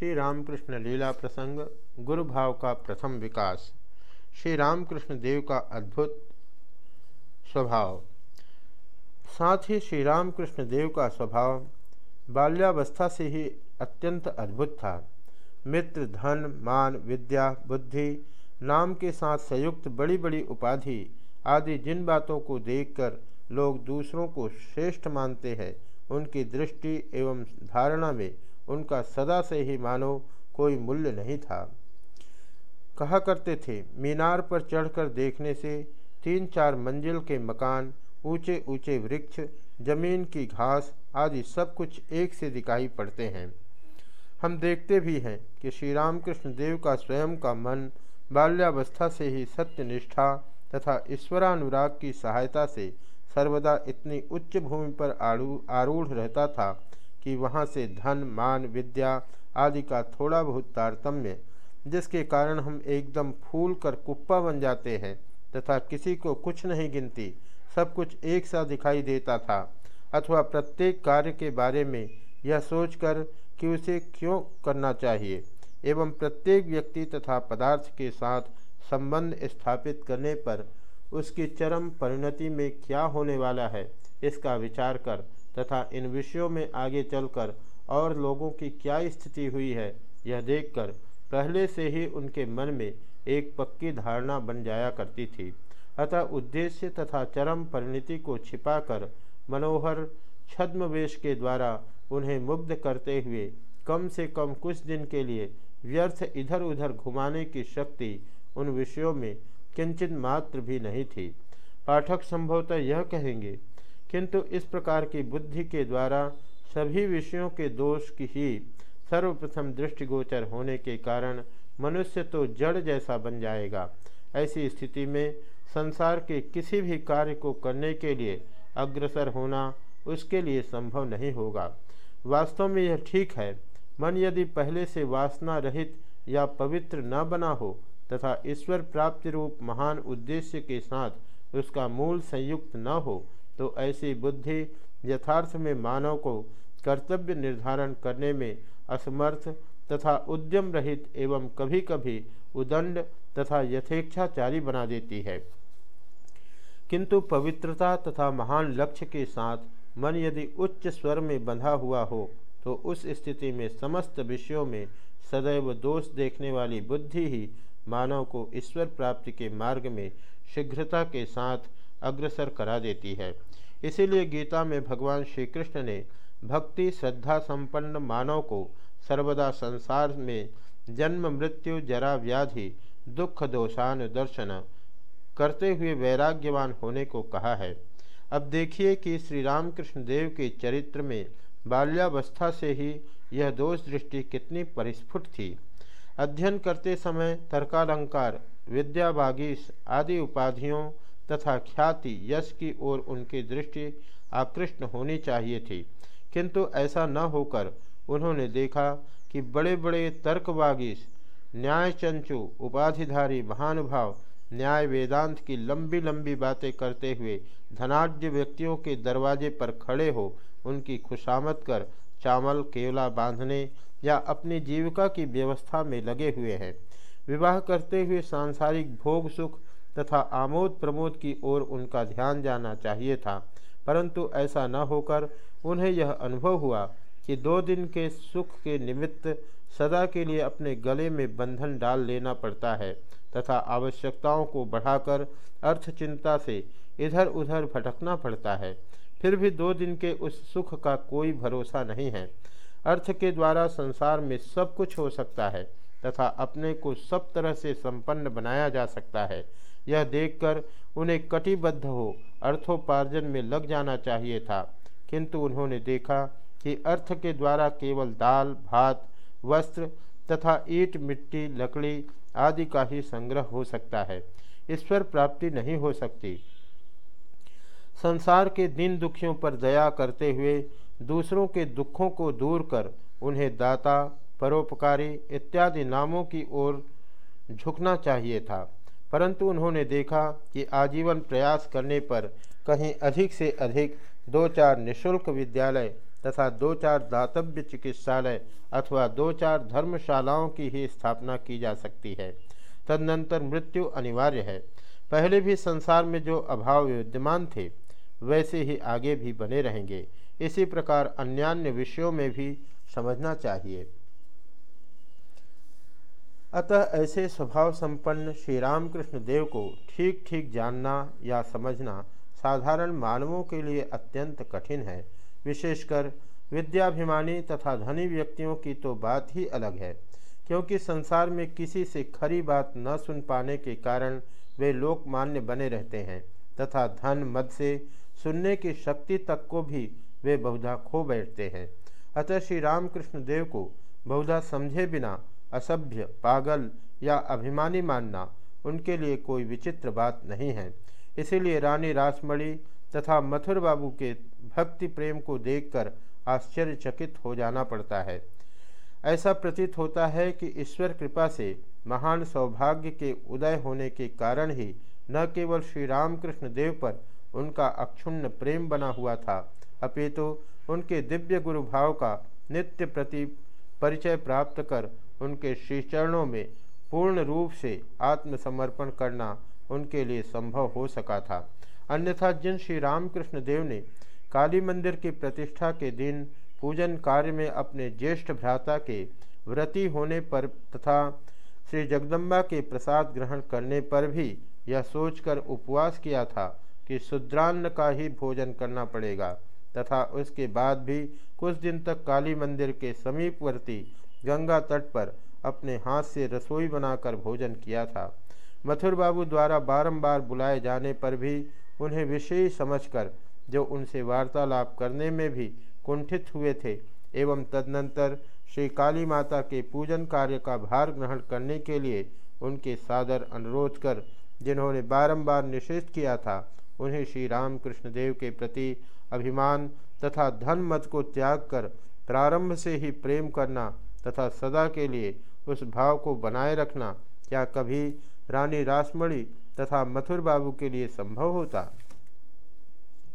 श्री रामकृष्ण लीला प्रसंग गुरु भाव का प्रथम विकास श्री रामकृष्ण देव का अद्भुत स्वभाव। साथ ही श्री रामकृष्ण देव का स्वभाव बाल्यावस्था से ही अत्यंत अद्भुत था। मित्र, धन, मान, विद्या, बुद्धि, नाम के साथ संयुक्त बड़ी बड़ी उपाधि आदि जिन बातों को देखकर लोग दूसरों को श्रेष्ठ मानते हैं, उनकी दृष्टि एवं धारणा में उनका सदा से ही मानो कोई मूल्य नहीं था। कहा करते थे, मीनार पर चढ़कर देखने से तीन चार मंजिल के मकान ऊँचे ऊँचे वृक्ष, ज़मीन की घास आदि सब कुछ एक से दिखाई पड़ते हैं। हम देखते भी हैं कि श्री रामकृष्ण देव का स्वयं का मन बाल्यावस्था से ही सत्य निष्ठा तथा ईश्वरानुराग की सहायता से सर्वदा इतनी उच्च भूमि पर आरूढ़ रहता था। कि वहाँ से धन, मान, विद्या आदि का थोड़ा बहुत तारतम्य, जिसके कारण हम एकदम फूल कर कुप्पा बन जाते हैं, तथा किसी को कुछ नहीं गिनती, सब कुछ एक सा दिखाई देता था। अथवा प्रत्येक कार्य के बारे में यह सोचकर कि उसे क्यों करना चाहिए, एवं प्रत्येक व्यक्ति तथा पदार्थ के साथ संबंध स्थापित करने पर उसकी चरम परिणति में क्या होने वाला है, इसका विचार कर तथा इन विषयों में आगे चलकर और लोगों की क्या स्थिति हुई है, यह देखकर पहले से ही उनके मन में एक पक्की धारणा बन जाया करती थी। अतः उद्देश्य तथा चरम परिणति को छिपाकर मनोहर छद्मवेश के द्वारा उन्हें मुग्ध करते हुए कम से कम कुछ दिन के लिए व्यर्थ इधर उधर घुमाने की शक्ति उन विषयों में किंचित मात्र भी नहीं थी। पाठक संभवतः यह कहेंगे किंतु इस प्रकार की बुद्धि के द्वारा सभी विषयों के दोष की ही सर्वप्रथम दृष्टिगोचर होने के कारण मनुष्य तो जड़ जैसा बन जाएगा। ऐसी स्थिति में संसार के किसी भी कार्य को करने के लिए अग्रसर होना उसके लिए संभव नहीं होगा। वास्तव में यह ठीक है। मन यदि पहले से वासना रहित या पवित्र न बना हो तथा ईश्वर प्राप्ति रूप महान उद्देश्य के साथ उसका मूल संयुक्त न हो तो ऐसी बुद्धि यथार्थ में मानव को कर्तव्य निर्धारण करने में असमर्थ तथा उद्यम रहित एवं कभी कभी उदंड तथा यथेच्छाचारी बना देती है। किंतु पवित्रता तथा महान लक्ष्य के साथ मन यदि उच्च स्वर में बंधा हुआ हो तो उस स्थिति में समस्त विषयों में सदैव दोष देखने वाली बुद्धि ही मानव को ईश्वर प्राप्ति के मार्ग में शीघ्रता के साथ अग्रसर करा देती है। इसीलिए गीता में भगवान श्री कृष्ण ने भक्ति, श्रद्धा संपन्न मानव को सर्वदा संसार में जन्म, मृत्यु, जरा, व्याधि, दुख दोषान दर्शन करते हुए वैराग्यवान होने को कहा है। अब देखिए कि श्री रामकृष्ण देव के चरित्र में बाल्यावस्था से ही यह दोष दृष्टि कितनी परिस्फुट थी। अध्ययन करते समय तर्कालंकार, विद्यावागीश आदि उपाधियों तथा ख्याति यश की ओर उनकी दृष्टि आकृष्ट होनी चाहिए थी। किंतु ऐसा न होकर उन्होंने देखा कि बड़े बड़े तर्कवागी न्याय चंचु उपाधिधारी, महानुभाव न्याय वेदांत की लंबी लंबी बातें करते हुए धनाढ़ व्यक्तियों के दरवाजे पर खड़े हो उनकी खुशामद कर चावल केवला बांधने या अपनी जीविका की व्यवस्था में लगे हुए हैं। विवाह करते हुए सांसारिक भोग सुख तथा आमोद प्रमोद की ओर उनका ध्यान जाना चाहिए था। परंतु ऐसा न होकर उन्हें यह अनुभव हुआ कि दो दिन के सुख के निमित्त सदा के लिए अपने गले में बंधन डाल लेना पड़ता है तथा आवश्यकताओं को बढ़ाकर अर्थ चिंता से इधर उधर भटकना पड़ता है। फिर भी दो दिन के उस सुख का कोई भरोसा नहीं है। अर्थ के द्वारा संसार में सब कुछ हो सकता है तथा अपने को सब तरह से संपन्न बनाया जा सकता है। यह देखकर उन्हें कटिबद्ध हो, अर्थोपार्जन में लग जाना चाहिए था। किंतु उन्होंने देखा कि अर्थ के द्वारा केवल दाल, भात, वस्त्र तथा ईट, मिट्टी, लकड़ी आदि का ही संग्रह हो सकता है। ईश्वर प्राप्ति नहीं हो सकती। संसार के दिन दुखियों पर दया करते हुए दूसरों के दुखों को दूर कर उन्हें दाता, परोपकारी इत्यादि नामों की ओर झुकना चाहिए था। परंतु उन्होंने देखा कि आजीवन प्रयास करने पर कहीं अधिक से अधिक दो चार निशुल्क विद्यालय तथा दो चार दातव्य चिकित्सालय अथवा दो चार धर्मशालाओं की ही स्थापना की जा सकती है। तदनंतर मृत्यु अनिवार्य है। पहले भी संसार में जो अभाव विद्यमान थे, वैसे ही आगे भी बने रहेंगे। इसी प्रकार अन्यान्य विषयों में भी समझना चाहिए। अतः ऐसे स्वभाव संपन्न श्री रामकृष्ण देव को ठीक ठीक जानना या समझना साधारण मानवों के लिए अत्यंत कठिन है। विशेषकर विद्याभिमानी तथा धनी व्यक्तियों की तो बात ही अलग है, क्योंकि संसार में किसी से खरी बात न सुन पाने के कारण वे लोकमान्य बने रहते हैं तथा धन, मद से सुनने की शक्ति तक को भी वे बहुधा खो बैठते हैं। अतः श्री रामकृष्ण देव को बहुधा समझे बिना असभ्य, पागल या अभिमानी मानना उनके लिए कोई विचित्र बात नहीं है। इसीलिए रानी रासमणी तथा मथुर बाबू के भक्ति प्रेम को देखकर आश्चर्यचकित हो जाना पड़ता है। ऐसा प्रतीत होता है कि ईश्वर कृपा से महान सौभाग्य के उदय होने के कारण ही न केवल श्री रामकृष्ण देव पर उनका अक्षुण्ण प्रेम बना हुआ था, अपितु तो उनके दिव्य गुरु भाव का नित्य प्रति परिचय प्राप्त कर उनके श्री चरणों में पूर्ण रूप से आत्मसमर्पण करना उनके लिए संभव हो सका था। अन्यथा जिन श्री रामकृष्ण देव ने काली मंदिर की प्रतिष्ठा के दिन पूजन कार्य में अपने ज्येष्ठ भ्राता के व्रती होने पर तथा श्री जगदम्बा के प्रसाद ग्रहण करने पर भी यह सोचकर उपवास किया था कि शुद्रान्न का ही भोजन करना पड़ेगा तथा उसके बाद भी कुछ दिन तक काली मंदिर के समीपवर्ती गंगा तट पर अपने हाथ से रसोई बनाकर भोजन किया था। मथुर बाबू द्वारा बारंबार बुलाए जाने पर भी उन्हें विशेष समझकर जो उनसे वार्तालाप करने में भी कुंठित हुए थे एवं तदनंतर श्री काली माता के पूजन कार्य का भार ग्रहण करने के लिए उनके सादर अनुरोध कर जिन्होंने बारंबार निषेध किया था, उन्हें श्री रामकृष्ण देव के प्रति अभिमान तथा धन मत को त्याग कर प्रारंभ से ही प्रेम करना तथा सदा के लिए उस भाव को बनाए रखना क्या कभी रानी रासमणी तथा मथुर बाबू के लिए संभव होता?